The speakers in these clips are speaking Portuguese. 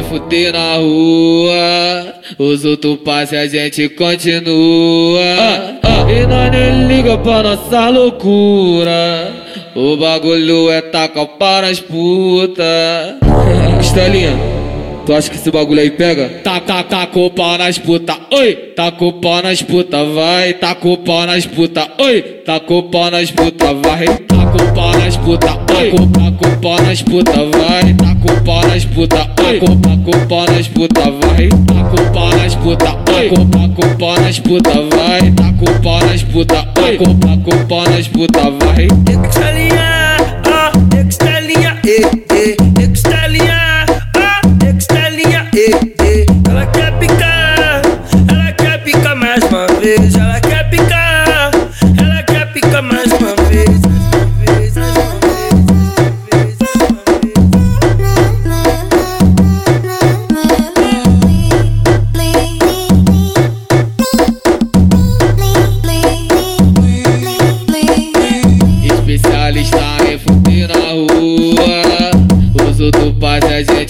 querem fuder na rua. Os outros passam e a gente continua. E nós nem liga pra nossa loucura. O bagulho é tacar para as putas. Estelinha. Tu acha que esse bagulho aí pega? Tá, tá, tá pau nas puta, oi! Tá pau nas puta, vai! Tá pau nas puta, oi! Tá pau nas puta, vai! Tá com o nas puta, oi! Tá com nas puta, vai! Tá com nas puta, oi! Tá com nas puta, vai! Tá com nas puta, oi! Tá com nas puta, vai! Tá com nas puta, oi! Tá com nas puta, vai! Ah,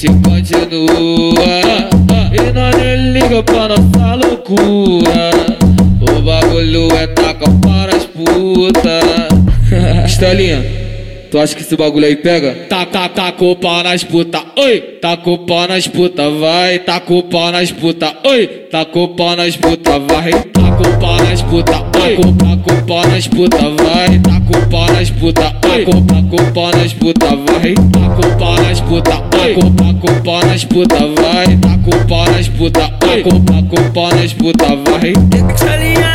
gente continua. E nós nem liga pra nossa loucura. O bagulho é tacar para as putas. Estelinha. Tu acha que esse bagulho aí pega? Tá, tá, tá com pau nas puta, oi! Tá com pau nas puta, vai! Tá com pau nas puta, oi! Tá com pau nas puta, vai! Tá com pau nas puta, oi! Tá com pau nas puta, vai! Tá com pau nas puta, oi! Tá com pau nas puta, vai! Tá com pau nas puta, oi! Tá com pau nas puta, vai! Tá com pau nas puta, oi! Tá com pau nas puta, vai!